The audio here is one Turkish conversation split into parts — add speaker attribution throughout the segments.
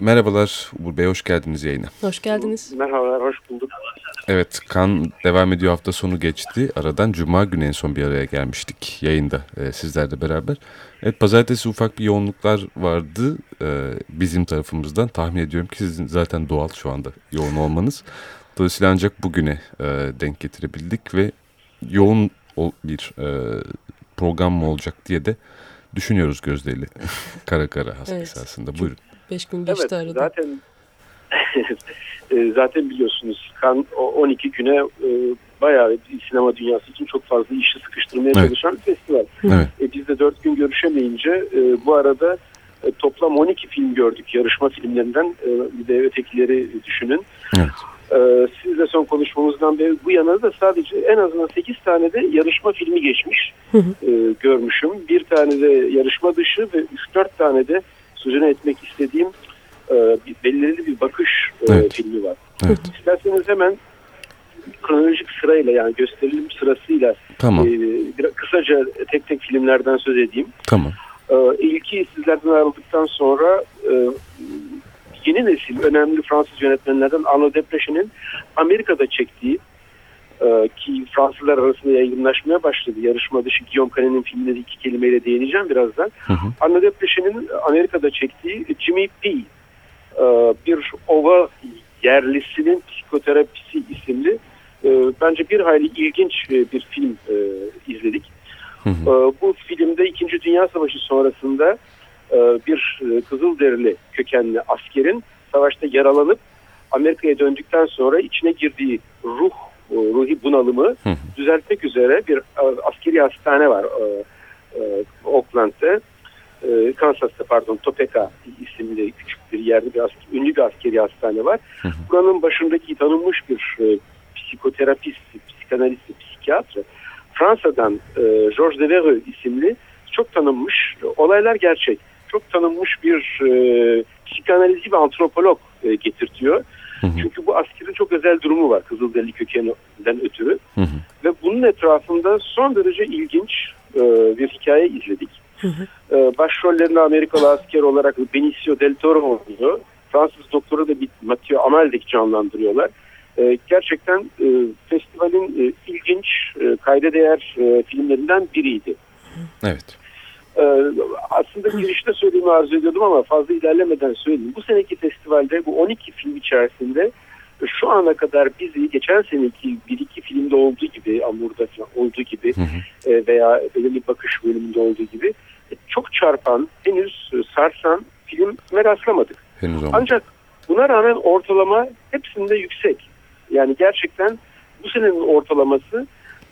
Speaker 1: Merhabalar Uğur Bey, hoş geldiniz yayına.
Speaker 2: Hoş geldiniz.
Speaker 3: Merhabalar, hoş bulduk.
Speaker 1: Evet, kan devam ediyor hafta sonu geçti. Aradan Cuma günü en son bir araya gelmiştik yayında e, sizlerle beraber. Evet, pazartesi ufak bir yoğunluklar vardı e, bizim tarafımızdan. Tahmin ediyorum ki sizin zaten doğal şu anda yoğun olmanız. Dolayısıyla ancak bugüne e, denk getirebildik ve yoğun bir e, program mı olacak diye de düşünüyoruz gözleriyle. kara kara evet. esasında. Buyurun.
Speaker 2: Beş gün geçti
Speaker 3: evet,
Speaker 2: arada.
Speaker 3: Zaten e, zaten biliyorsunuz kan 12 güne e, bayağı sinema dünyası için çok fazla işi sıkıştırmaya evet. çalışan bir festival. Evet. E, biz de 4 gün görüşemeyince e, bu arada e, toplam 12 film gördük yarışma filmlerinden. E, bir de ötekileri düşünün. Evet. E, sizle son konuşmamızdan beri bu yana da sadece en azından 8 tane de yarışma filmi geçmiş. Hı hı. E, görmüşüm. Bir tane de yarışma dışı ve 3-4 tane de sözünü etmek istediğim e, belirli bir bakış e, evet. filmi var. Evet. İsterseniz hemen kronolojik sırayla yani gösterim sırasıyla tamam. e, biraz kısaca tek tek filmlerden söz edeyim.
Speaker 1: Tamam.
Speaker 3: E, ilki sizlerden ayrıldıktan sonra e, yeni nesil önemli Fransız yönetmenlerden Arnaud Depreci'nin Amerika'da çektiği e, ki Fransızlar arasında yaygınlaşmaya başladı. Yarışma dışı Guillaume Canet'in filmleri iki kelimeyle değineceğim birazdan. Hı hı. Arnaud Depreci'nin Amerika'da çektiği Jimmy P. E, bir ova yerlisinin psikoterapisi isimli e, bence bir hayli ilginç bir film izledik. Hı hı. Bu filmde İkinci Dünya Savaşı sonrasında bir Kızılderili kökenli askerin savaşta yaralanıp Amerika'ya döndükten sonra içine girdiği ruh ruhi bunalımı düzeltmek üzere bir askeri hastane var e, e. E, Kansas'ta pardon Topeka isimli küçük bir yerde bir ünlü bir askeri hastane var. Buranın başındaki tanınmış bir e, psikoterapist, psikanalist, psikiyatr Fransa'dan e, Georges Devereux isimli çok tanınmış, olaylar gerçek, çok tanınmış bir e, psikanalizci ve antropolog e, getirtiyor. Hı hı. Çünkü bu askerin çok özel durumu var Kızılderili kökeninden ötürü. Hı hı. Ve bunun etrafında son derece ilginç e, bir hikaye izledik. Hı hı. E, başrollerinde Amerikalı asker olarak Benicio del Toro oynuyor. Fransız doktoru da bir Mathieu Amalric canlandırıyorlar. E, gerçekten e, festivalin e, ilginç, e, kayda değer e, filmlerinden biriydi.
Speaker 1: Evet.
Speaker 3: Ee, aslında girişte söylediğimi arzu ediyordum ama fazla ilerlemeden söyleyeyim. Bu seneki festivalde bu 12 film içerisinde şu ana kadar bizi geçen seneki bir iki filmde olduğu gibi Amur'da olduğu gibi hı hı. E, veya belirli bakış bölümünde olduğu gibi e, çok çarpan henüz sarsan film rastlamadık. Henüz Ancak buna rağmen ortalama hepsinde yüksek. Yani gerçekten bu senenin ortalaması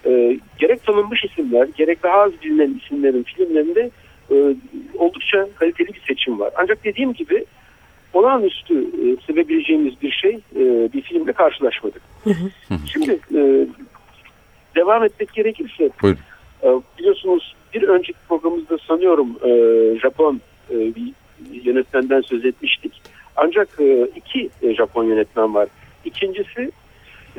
Speaker 3: e, gerek tanınmış isimler gerek daha az bilinen isimlerin filmlerinde e, oldukça kaliteli bir seçim var. Ancak dediğim gibi olağanüstü e, sevebileceğimiz bir şey e, bir filmle karşılaşmadık. Şimdi e, devam etmek gerekirse e, biliyorsunuz bir önceki programımızda sanıyorum e, Japon e, bir yönetmenden söz etmiştik. Ancak e, iki e, Japon yönetmen var. İkincisi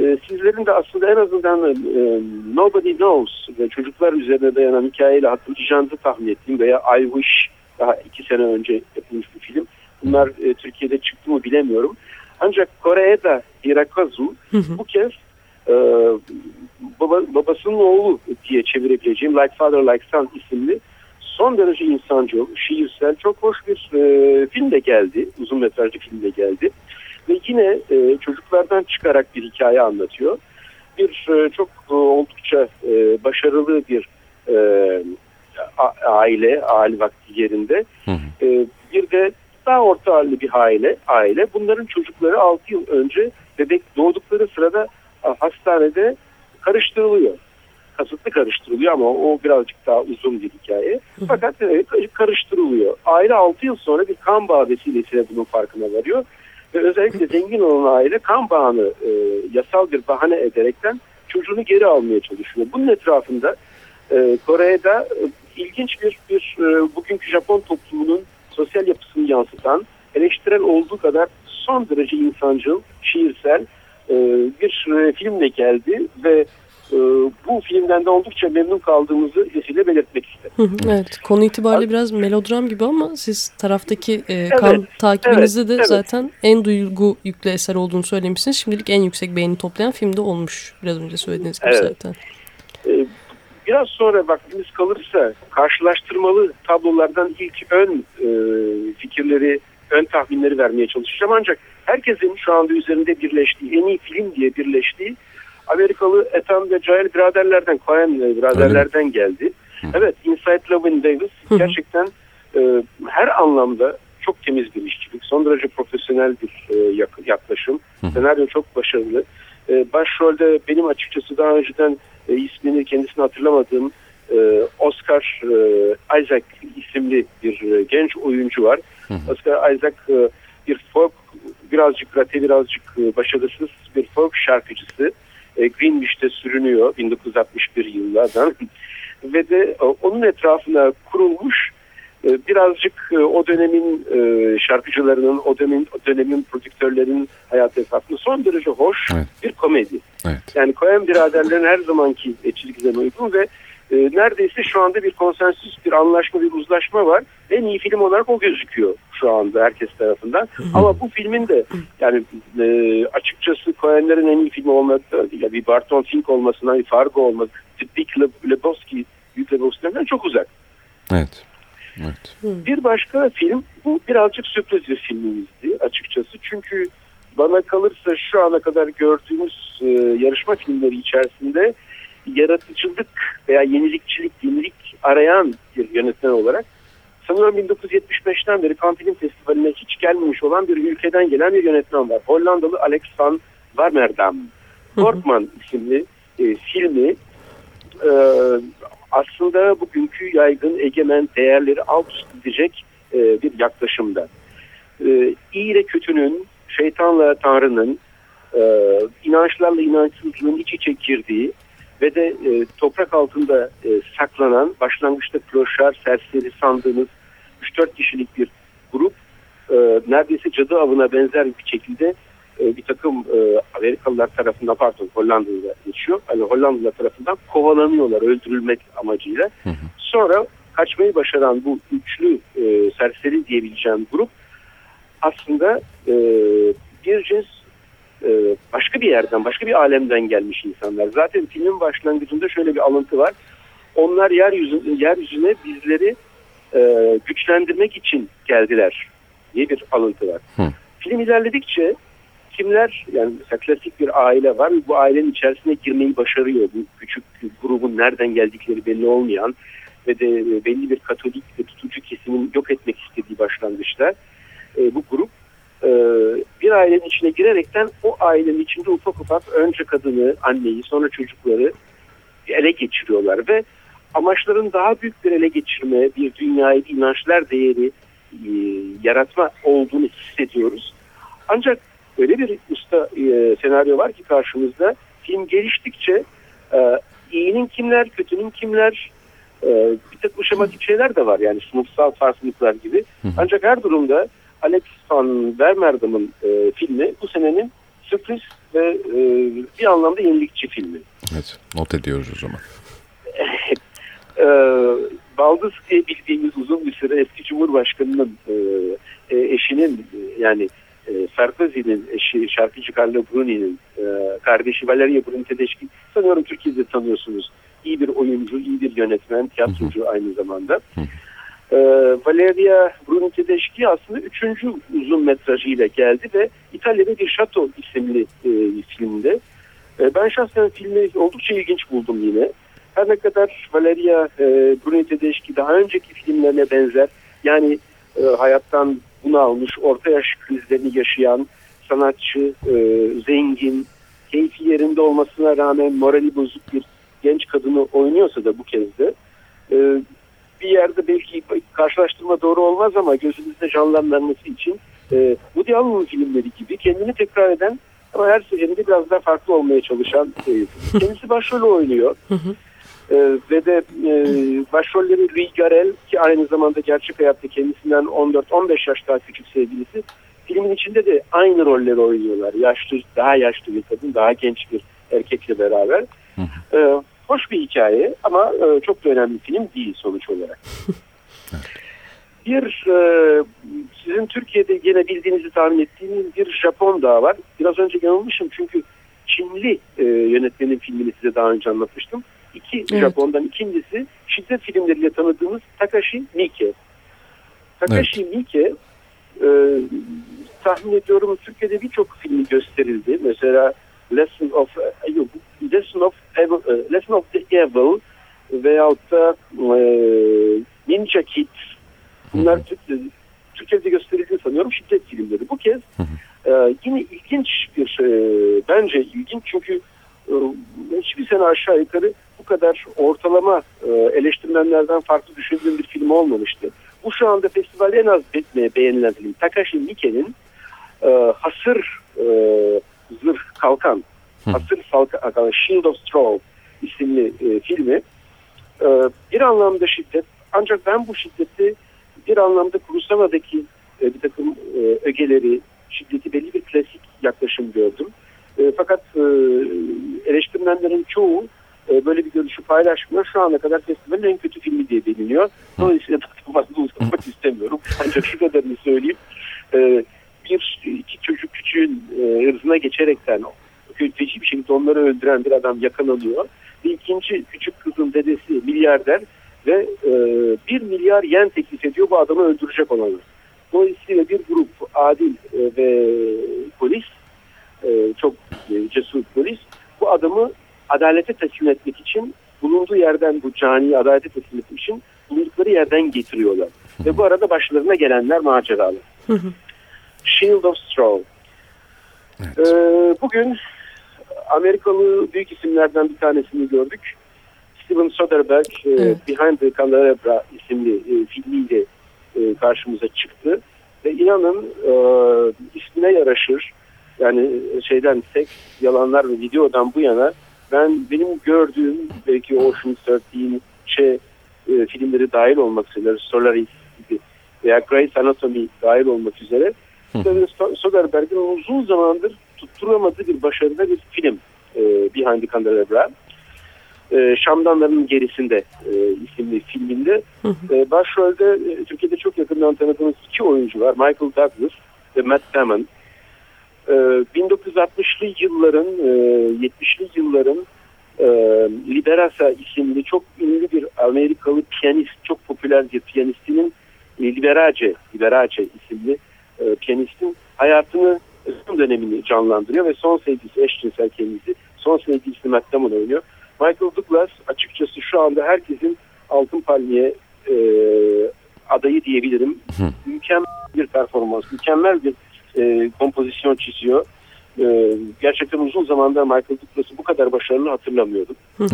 Speaker 3: e, sizlerin de aslında en azından e, Nobody Knows ve çocuklar üzerine dayanan hikayeyle hatırlayacağınızı tahmin ettiğim veya I Wish daha iki sene önce yapılmış bir film. Bunlar e, Türkiye'de çıktı mı bilemiyorum. Ancak Kore'de Hirakazu bu kez e, baba, babasının oğlu diye çevirebileceğim Like Father Like Son isimli son derece insancıl, şiirsel, çok hoş bir e, film de geldi. Uzun metrajlı film de geldi. Ve yine e, çocuklardan çıkarak bir hikaye anlatıyor. Bir e, çok e, oldukça e, başarılı bir e, aile, aile vakti yerinde. Hı hı. E, bir de daha orta halli bir aile, aile. Bunların çocukları 6 yıl önce bebek doğdukları sırada hastanede karıştırılıyor. Kasıtlı karıştırılıyor ama o birazcık daha uzun bir hikaye. Fakat evet, karıştırılıyor. Aile 6 yıl sonra bir kan bağı vesilesiyle bunun farkına varıyor ve özellikle zengin olan aile kan bağını e, yasal bir bahane ederekten çocuğunu geri almaya çalışıyor. Bunun etrafında e, Kore'de e, ilginç bir, bir e, bugünkü Japon toplumunun sosyal yapısını yansıtan eleştirel olduğu kadar son derece insancıl, şiirsel e, bir e, filmle geldi ve e, bu filmden de oldukça memnun kaldığımızı vesile belirtmek isterim.
Speaker 2: evet, konu itibariyle biraz melodram gibi ama siz taraftaki e, kan evet, takibinizde evet, de evet. zaten en duygu yüklü eser olduğunu söylemişsiniz. Şimdilik en yüksek beğeni toplayan filmde olmuş biraz önce söylediğiniz gibi evet. zaten.
Speaker 3: E, biraz sonra vaktimiz kalırsa karşılaştırmalı tablolardan ilk ön e, fikirleri, ön tahminleri vermeye çalışacağım. Ancak herkesin şu anda üzerinde birleştiği, en iyi film diye birleştiği Amerikalı Ethan ve Jael biraderlerden, Coen biraderlerden geldi. Hı. Evet, Inside Llewyn Davis Hı. gerçekten e, her anlamda çok temiz bir işçilik, son derece profesyonel bir e, yaklaşım. Hı. Senaryo çok başarılı. E, başrolde benim açıkçası daha önceden e, ismini kendisini hatırlamadığım e, Oscar e, Isaac isimli bir e, genç oyuncu var. Hı hı. Oscar Isaac e, bir folk birazcık rate birazcık e, başarısız bir folk şarkıcısı. E, Greenwich'te sürünüyor 1961 yıllardan ve de e, onun etrafına kurulmuş e, birazcık e, o dönemin e, şarkıcılarının, o dönemin, o dönemin prodüktörlerinin hayatı etrafında son derece hoş evet. bir komedi. Evet. Yani Coen biraderlerin her zamanki çizgilerine uygun ve e, neredeyse şu anda bir konsensüs, bir anlaşma, bir uzlaşma var. En iyi film olarak o gözüküyor şu anda herkes tarafından. Ama bu filmin de yani e, açıkçası Coen'lerin en iyi filmi olmakta değil. Bir Barton Fink olmasından, bir Fargo olması, Big Lebowski, Lebowski'den çok uzak.
Speaker 1: Evet. Evet.
Speaker 3: Bir başka film, bu birazcık sürpriz bir filmimizdi açıkçası. Çünkü bana kalırsa şu ana kadar gördüğümüz e, yarışma filmleri içerisinde yaratıcılık veya yenilikçilik, yenilik arayan bir yönetmen olarak sanıyorum 1975'ten beri Cannes Film Festivali'ne hiç gelmemiş olan bir ülkeden gelen bir yönetmen var. Hollandalı Alex van Warmerdam. Korkman isimli e, filmi e, aslında bugünkü yaygın egemen değerleri alt üst edecek e, bir yaklaşımda. E, iyi ile kötünün, şeytanla tanrının, e, inançlarla inançsızlığın iç içe girdiği ve de e, toprak altında e, saklanan başlangıçta kloşar, serseri sandığınız 3-4 kişilik bir grup e, neredeyse cadı avına benzer bir şekilde e, bir takım e, Amerikalılar tarafından pardon Hollandalı'da geçiyor. Hani Hollandalılar tarafından kovalanıyorlar öldürülmek amacıyla. Hı hı. Sonra kaçmayı başaran bu üçlü e, serseri diyebileceğim grup aslında e, bir cins e, başka bir yerden, başka bir alemden gelmiş insanlar. Zaten filmin başlangıcında şöyle bir alıntı var. Onlar yeryüzüne, yeryüzüne bizleri e, güçlendirmek için geldiler diye bir alıntı var. Hı. Film ilerledikçe kimler yani mesela klasik bir aile var bu ailenin içerisine girmeyi başarıyor. Bu küçük grubun nereden geldikleri belli olmayan ve de belli bir katolik ve tutucu kesimin yok etmek istediği başlangıçta e, bu grup e, bir ailenin içine girerekten o ailenin içinde ufak ufak önce kadını, anneyi sonra çocukları ele geçiriyorlar ve amaçların daha büyük bir ele geçirme, bir dünyayı, bir inançlar değeri e, yaratma olduğunu hissediyoruz. Ancak öyle bir usta e, senaryo var ki karşımızda film geliştikçe e, iyinin kimler, kötünün kimler e, bir takım şematik şeyler de var yani sınıfsal farklılıklar gibi. Ancak her durumda Alex van Vermerdam'ın e, filmi bu senenin sürpriz ve e, bir anlamda yenilikçi filmi.
Speaker 1: Evet, not ediyoruz o zaman.
Speaker 3: e, Baldız diye bildiğimiz uzun bir süre eski Cumhurbaşkanı'nın e, e, eşinin e, yani e, Sarkozy'nin eşi şarkıcı Carlo Bruni'nin e, kardeşi Valeria Bruni Tedeschi sanıyorum Türkiye'de tanıyorsunuz. İyi bir oyuncu, iyi bir yönetmen, tiyatrocu aynı zamanda. E, Valeria Bruni Tedeschi aslında üçüncü uzun metrajıyla geldi ve İtalya'da bir Şato isimli e, filmde. E, ben şahsen filmi oldukça ilginç buldum yine. Her ne kadar Valeria e, Bruni Tedeschi daha önceki filmlerine benzer yani e, hayattan bunu almış, orta yaş krizlerini yaşayan sanatçı, e, zengin, keyfi yerinde olmasına rağmen morali bozuk bir genç kadını oynuyorsa da bu kez de e, bir yerde belki karşılaştırma doğru olmaz ama gözümüzde canlanması için e, Woody Allen filmleri gibi kendini tekrar eden ama her seferinde biraz daha farklı olmaya çalışan e, kendisi başrolü oynuyor. E, ve de e, başrolleri Louis Garel ki aynı zamanda gerçek hayatta kendisinden 14-15 yaş daha küçük sevgilisi filmin içinde de aynı rolleri oynuyorlar. Yaşlı, daha yaşlı bir kadın, daha genç bir erkekle beraber. E, hoş bir hikaye ama e, çok da önemli film değil sonuç olarak. Bir e, sizin Türkiye'de gene bildiğinizi tahmin ettiğiniz bir Japon daha var. Biraz önce yanılmışım çünkü Çinli e, yönetmenin filmini size daha önce anlatmıştım. İki evet. Japon'dan ikincisi şiddet filmleriyle tanıdığımız Takashi Miike. Takashi evet. Miike e, tahmin ediyorum Türkiye'de birçok filmi gösterildi. Mesela Lesson of yok, Lesson of Evil, e, Lesson of the Evil veyahut da e, Ninja Kid bunlar Türkiye'de gösterildi sanıyorum şiddet filmleri. Bu kez e, yine ilginç bir e, bence ilginç çünkü e, hiçbir sene aşağı yukarı bu kadar ortalama e, eleştirmenlerden farklı düşündüğüm bir film olmamıştı. Bu şu anda festivalde en az beğenilen film. Takashi Miike'nin e, Hasır e, Zırh Kalkan Hasır Kalkan Shield of Straw isimli e, filmi e, bir anlamda şiddet ancak ben bu şiddeti bir anlamda Kurosawa'daki e, bir takım e, ögeleri, şiddeti belli bir klasik yaklaşım gördüm. E, fakat e, eleştirmenlerin çoğu e, böyle bir görüşü paylaşmıyor. Şu ana kadar festivalin en kötü filmi diye biliniyor. Dolayısıyla da fazla uzatmak istemiyorum. Ancak şu kadarını söyleyeyim. E, bir iki çocuk küçüğün e, hırzına geçerekten feci bir şekilde onları öldüren bir adam yakalanıyor. Ve ikinci küçük kızın dedesi milyarder ve e, bir milyar yen teklif ediyor bu adamı öldürecek olanı. Dolayısıyla bir grup adil e, ve polis, e, çok e, cesur polis bu adamı adalete teslim etmek için bulunduğu yerden bu caniyi adalete teslim etmek için bulundukları yerden getiriyorlar. Ve bu arada başlarına gelenler maceralı. Shield of Straw. Evet. Ee, bugün Amerikalı büyük isimlerden bir tanesini gördük. Steven Soderbergh e, evet. Behind the Candelabra isimli e, filmiyle e, karşımıza çıktı. Ve inanın e, ismine yaraşır. Yani şeyden tek yalanlar ve videodan bu yana ben benim gördüğüm belki Ocean's 13 şey, e, filmleri dahil olmak üzere Solaris gibi veya Grey's Anatomy dahil olmak üzere Soderbergh'in uzun zamandır tutturamadığı bir başarıda bir film e, Behind the Candelabra e, Şamdanların Gerisinde e, isimli filminde e, başrolde e, Türkiye'de çok yakından tanıdığımız iki oyuncu var. Michael Douglas ve Matt Damon. E, 1960'lı yılların, e, 70'li yılların e, Liberasa isimli çok ünlü bir Amerikalı piyanist, çok popüler bir piyanistinin Liberace, Liberace isimli e, piyanistin hayatını son dönemini canlandırıyor ve son sevgisi eşcinsel kendisi. Son sevgilisi Matt Damon oynuyor. Michael Douglas açıkçası şu anda herkesin Altın Palmiye e, adayı diyebilirim. Hı. Mükemmel bir performans, mükemmel bir e, kompozisyon çiziyor. E, gerçekten uzun zamanda Michael Douglas'ı bu kadar başarılı hatırlamıyordum. Hı.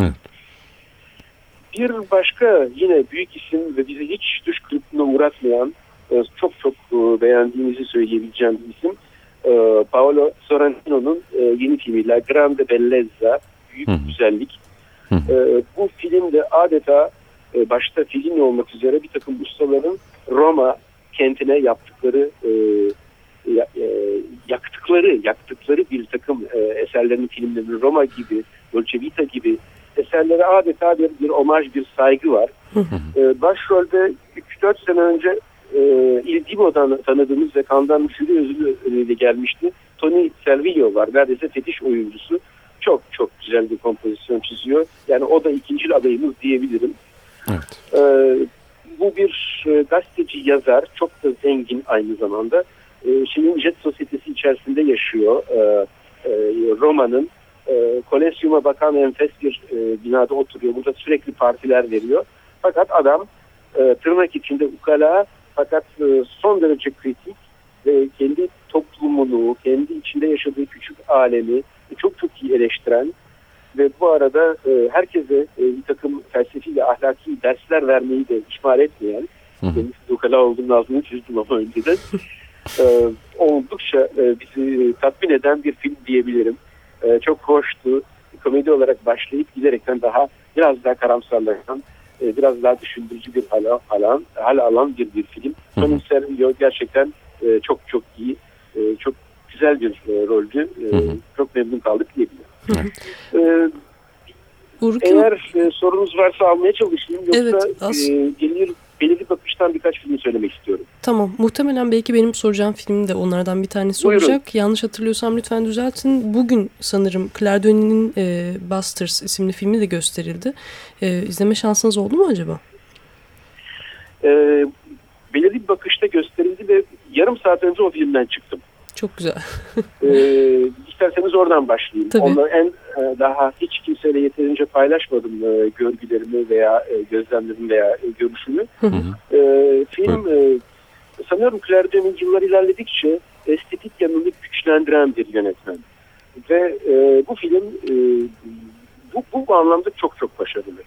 Speaker 3: Bir başka yine büyük isim ve bizi hiç düş kırıklığına uğratmayan e, çok çok e, beğendiğimizi söyleyebileceğim bir isim. E, Paolo Sorrentino'nun e, yeni filmi La Grande Bellezza, Büyük Hı. Güzellik e, bu filmde adeta e, başta Fellini olmak üzere bir takım ustaların Roma kentine yaptıkları e, e, yaktıkları yaktıkları bir takım e, eserlerin filmlerinin Roma gibi, Dolce Vita gibi eserlere adeta bir, bir omaj, bir saygı var. e, başrolde 3-4 sene önce e, Il Divo'dan tanıdığımız ve Kandan Jüri ödülü gelmişti. Tony Servillo var. Neredeyse fetiş oyuncusu çok çok güzel bir kompozisyon çiziyor. Yani o da ikinci adayımız diyebilirim. Evet. Ee, bu bir e, gazeteci yazar, çok da zengin aynı zamanda. Ee, şimdi Jet Sosyetesi içerisinde yaşıyor. Ee, e, Roma'nın e, Kolezyum'a bakan enfes bir e, binada oturuyor. Burada sürekli partiler veriyor. Fakat adam e, tırnak içinde ukala fakat e, son derece kritik ve kendi toplumunu, kendi içinde yaşadığı küçük alemi çok çok iyi eleştiren ve bu arada e, herkese e, bir takım felsefi ve ahlaki dersler vermeyi de ihmal etmeyen, kendisi ukala olduğunun altını çizdim ama önceden, e, oldukça e, bizi tatmin eden bir film diyebilirim. E, çok hoştu. Komedi olarak başlayıp giderekten daha biraz daha karamsarlaşan, e, biraz daha düşündürücü bir hal alan, hal alan bir, bir film. Tony Servillo gerçekten e, çok çok iyi, e, çok güzel bir e, roldü. E, çok memnun kaldık diyebilirim. E, sorunuz varsa almaya çalışayım. Yoksa
Speaker 2: evet,
Speaker 3: e, gelir, belirli bakıştan birkaç film söylemek istiyorum.
Speaker 2: Tamam. Muhtemelen belki benim soracağım film de onlardan bir tanesi Buyurun. olacak. Yanlış hatırlıyorsam lütfen düzeltin. Bugün sanırım Claire Denis'in e, Busters isimli filmi de gösterildi. E, izleme şansınız oldu mu acaba?
Speaker 3: E, belirli bir bakışta gösterildi ve yarım saat önce o filmden çıktım.
Speaker 2: Çok güzel.
Speaker 3: ee, isterseniz oradan başlayayım. Tabii. Onunla en e, daha hiç kimseyle yeterince paylaşmadım e, görgülerimi veya e, gözlemlerimi veya e, görüşümü. Hı hı. E, film e, sanıyorum Claire Denis yıllar ilerledikçe estetik yanını güçlendiren bir yönetmen. Ve e, bu film e, bu, bu anlamda çok çok başarılı.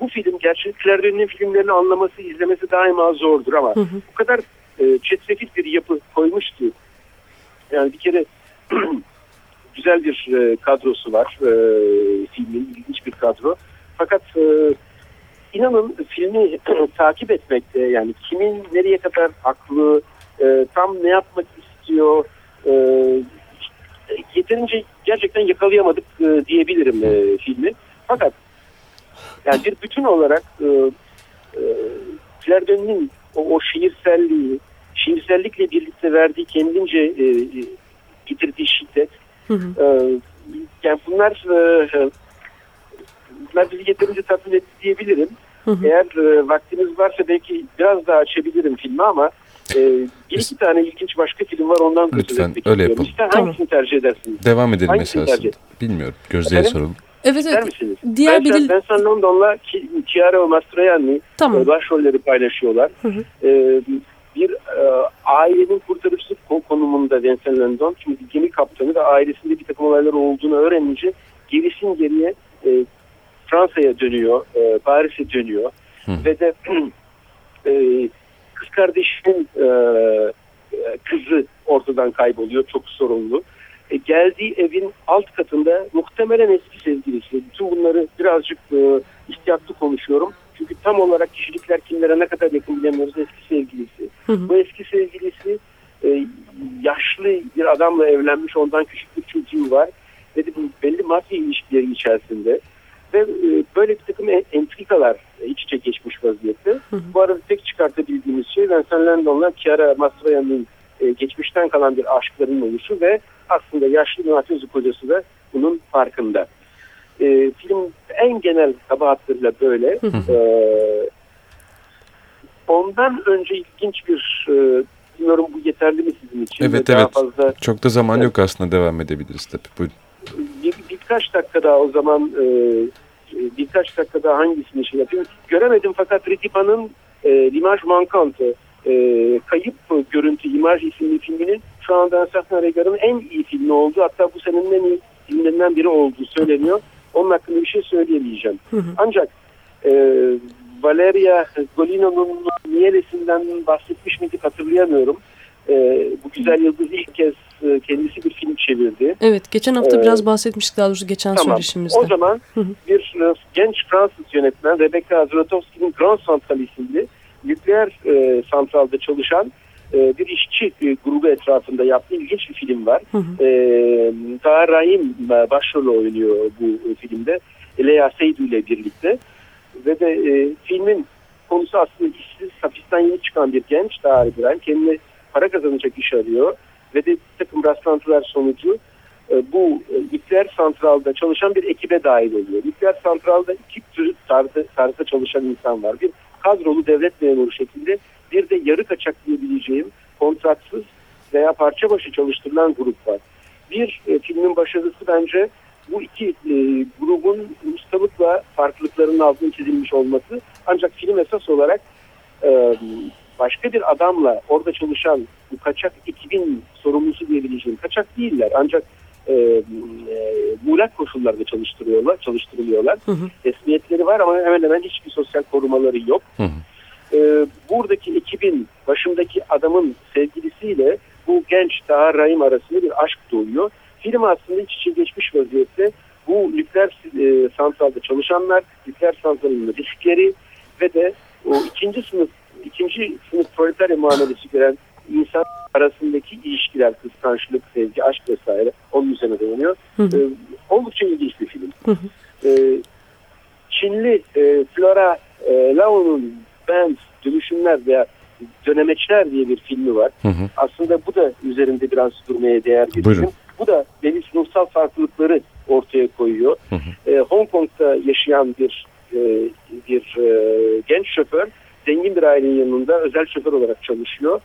Speaker 3: Bu film gerçekten Claire Denis'in filmlerini anlaması, izlemesi daima zordur ama hı hı. bu kadar e, çetrefil bir yapı koymuş ki yani bir kere güzel e, kadrosu var. E, filmin ilginç bir kadro. Fakat e, inanın filmi takip etmekte yani kimin nereye kadar haklı, e, tam ne yapmak istiyor, e, yeterince gerçekten yakalayamadık e, diyebilirim e, filmi. Fakat yani bir bütün olarak e, e, o, o şiirselliği, şiirsellikle birlikte verdiği kendince e, getirdiği şiddet. Hı hı. E, yani bunlar e, bunlar bizi yeterince tatmin etti diyebilirim. Hı hı. Eğer e, vaktiniz varsa belki biraz daha açabilirim filmi ama e, bir iki tane ilginç başka film var ondan
Speaker 1: da Lütfen öyle yapalım.
Speaker 3: İşte hangisini tamam. tercih edersiniz?
Speaker 1: Devam edelim esasında. Bilmiyorum. Gözde'ye soralım.
Speaker 2: Evet evet.
Speaker 3: Misiniz? Diğer ben, bir... ben San London'la Chiara ve Mastroianni tamam. E, başrolleri paylaşıyorlar. Hı hı. Ee, bir e, ailenin kurtarıcısı konumunda Vincent London. Çünkü gemi kaptanı ve ailesinde bir takım olaylar olduğunu öğrenince gerisin geriye e, Fransa'ya dönüyor, e, Paris'e dönüyor. Hı. Ve de e, kız kardeşinin e, e, kızı ortadan kayboluyor. Çok sorunlu. E, geldiği evin alt katında muhtemelen eski sevgilisi. Bütün bunları birazcık e, ihtiyatlı konuşuyorum. Çünkü tam olarak kişilikler kimlere ne kadar yakın bilemiyoruz. Hı hı. Bu eski sevgilisi e, yaşlı bir adamla evlenmiş. Ondan küçük bir çocuğu var. Ve de belli mafya ilişkileri içerisinde. Ve e, böyle bir takım entrikalar iç içe geçmiş vaziyette. Hı hı. Bu arada tek çıkartabildiğimiz şey Vincent Landon'la Chiara Mastroianni'nin e, geçmişten kalan bir aşklarının oluşu ve aslında yaşlı bir mafyozu kocası da bunun farkında. E, film en genel kabahatlarıyla böyle. e, ondan önce ilginç bir e, bilmiyorum bu yeterli mi sizin için?
Speaker 1: Evet daha evet. Fazla, Çok da zaman evet. yok aslında devam edebiliriz tabii. Buyurun.
Speaker 3: Bir, birkaç dakika daha o zaman e, birkaç dakika daha hangisini şey yapayım. Göremedim fakat Ritipa'nın e, L'Image Mankante e, Kayıp Görüntü İmaj isimli filminin şu anda Sahne Regar'ın en iyi filmi oldu. Hatta bu senenin en iyi filmlerinden biri olduğu söyleniyor. Onun hakkında bir şey söyleyemeyeceğim. Hı hı. Ancak e, Valeria Golino'nun Niyelesi'nden bahsetmiş miydik hatırlayamıyorum. E, bu güzel yıldız ilk kez e, kendisi bir film çevirdi.
Speaker 2: Evet geçen hafta ee, biraz bahsetmiştik daha doğrusu geçen tamam. söyleşimizde.
Speaker 3: O zaman bir e, genç Fransız yönetmen Rebecca Zlotowski'nin Grand Central isimli nükleer e, santralda çalışan e, bir işçi e, grubu etrafında yaptığı ilginç bir film var. Hı hı. E, Taha Rahim e, başrolü oynuyor bu e, filmde. Lea Seydu ile birlikte. Ve de e, filmin konusu aslında işsiz, hapisten yeni çıkan bir genç Taha İbrahim. Kendine para kazanacak iş arıyor. Ve de bir takım rastlantılar sonucu e, bu e, nükleer santralda çalışan bir ekibe dahil oluyor. Nükleer santralda iki tür tarzda, tarzda çalışan insan var. Bir kadrolu devlet memuru şeklinde bir de yarı kaçak diyebileceğim kontraksız veya parça başı çalıştırılan grup var. Bir e, filmin başarısı bence bu iki e, grubun ustalıkla farklılıklarının altının çizilmiş olması. Ancak film esas olarak e, başka bir adamla orada çalışan bu kaçak ekibin sorumlusu diyebileceğim kaçak değiller. Ancak e, e, muğlak koşullarda çalıştırıyorlar, çalıştırılıyorlar. Hı hı. Resmiyetleri var ama hemen hemen hiçbir sosyal korumaları yok. Hı hı e, buradaki ekibin başındaki adamın sevgilisiyle bu genç daha Rahim arasında bir aşk doğuyor. Film aslında iç içe geçmiş vaziyette bu nükleer e, santralda çalışanlar, nükleer santralın riskleri ve de o ikinci sınıf ikinci sınıf proletarya muamelesi gören insan arasındaki ilişkiler, kıskançlık, sevgi, aşk vesaire onun üzerine dayanıyor. Hı hı. Ee, oldukça ilginç bir film. Hı hı. Ee, Çinli e, Flora e, Lao'nun Band Dönüşümler veya Dönemeçler diye bir filmi var.
Speaker 1: Hı hı.
Speaker 3: Aslında bu da üzerinde biraz durmaya değer bir
Speaker 1: Buyurun.
Speaker 3: film. Bu da belli sınıfsal farklılıkları ortaya koyuyor.
Speaker 1: Hı
Speaker 3: E, Hong Kong'da yaşayan bir e, bir e, genç şoför zengin bir ailenin yanında özel şoför olarak çalışıyor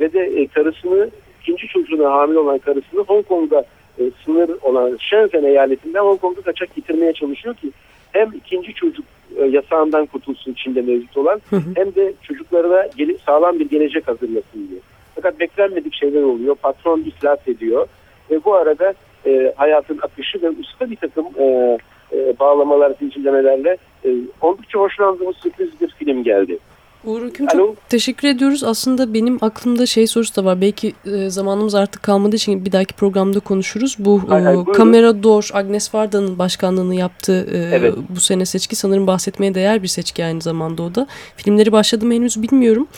Speaker 3: ve de e, karısını ikinci çocuğuna hamile olan karısını Hong Kong'da e, sınır olan Shenzhen eyaletinden Hong Kong'a kaçak getirmeye çalışıyor ki hem ikinci çocuk e, yasağından kurtulsun Çin'de mevcut olan
Speaker 2: Hı hı.
Speaker 3: hem de çocuklarına gele- sağlam bir gelecek hazırlasın diye. Fakat beklenmedik şeyler oluyor. Patron iflas ediyor ve bu arada e, hayatın akışı ve usta bir takım e, e, bağlamalar, zincirlemelerle e, oldukça hoşlandığımız sürpriz bir film geldi.
Speaker 2: Uğur Hüküm
Speaker 3: Alo.
Speaker 2: çok teşekkür ediyoruz. Aslında benim aklımda şey sorusu da var. Belki e, zamanımız artık kalmadığı için bir dahaki programda konuşuruz. Bu
Speaker 3: Hay hay,
Speaker 2: e. Kamera Dor, Agnes Varda'nın başkanlığını yaptığı e,
Speaker 3: Evet.
Speaker 2: bu sene seçki sanırım bahsetmeye değer bir seçki aynı zamanda o da. Filmleri başladı mı henüz bilmiyorum.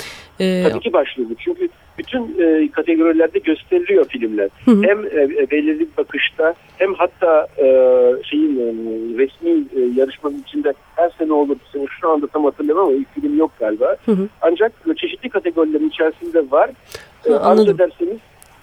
Speaker 2: E,
Speaker 3: Tabii ki başladı. Çünkü bütün e, kategorilerde gösteriliyor filmler.
Speaker 2: Hı hı.
Speaker 3: Hem e, belirli bir bakışta hem hatta e, şeyin e, resmi e, yarışmanın içinde her sene olur bu sene şu anda tam hatırlamam ama ilk film yok galiba.
Speaker 2: Hı hı.
Speaker 3: Ancak çeşitli kategorilerin içerisinde var. E,
Speaker 2: Ha,
Speaker 3: arzu
Speaker 2: anladım.
Speaker 3: ederseniz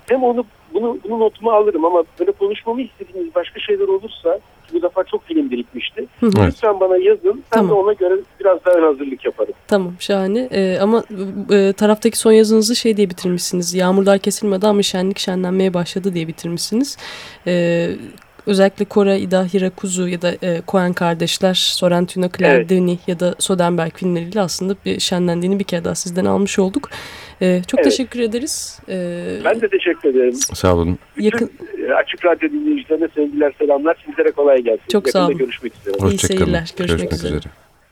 Speaker 3: hem onu bunu, bunu notumu alırım ama böyle konuşmamı istediğiniz başka şeyler olursa bu defa çok film birikmişti.
Speaker 1: Evet.
Speaker 3: Lütfen bana yazın. Ben
Speaker 2: Tamam.
Speaker 3: de ona göre biraz daha ön hazırlık yaparım.
Speaker 2: Tamam şahane. Ee, ama e, taraftaki son yazınızı şey diye bitirmişsiniz. Yağmurlar kesilmedi ama şenlik şenlenmeye başladı diye bitirmişsiniz. Ee, özellikle Kora, Ida, Hirakuzu ya da e, Coen kardeşler, Sorrentino, Claire
Speaker 3: Evet.
Speaker 2: Ya da Soderbergh filmleriyle aslında bir şenlendiğini bir kere daha sizden almış olduk. Ee, çok
Speaker 3: Evet.
Speaker 2: teşekkür ederiz. Ee,
Speaker 3: Ben de teşekkür ederim.
Speaker 1: Sağ olun.
Speaker 3: Bütün
Speaker 2: yakın
Speaker 3: e, Açık Radyo dinleyicilerine sevgiler, selamlar. Sizlere kolay gelsin.
Speaker 2: Çok sağ
Speaker 3: Yakında
Speaker 2: olun.
Speaker 3: görüşmek üzere.
Speaker 1: Hoşçakalın.
Speaker 2: seyirler. Görüşmek
Speaker 1: Görüşmek
Speaker 2: üzere.
Speaker 1: üzere.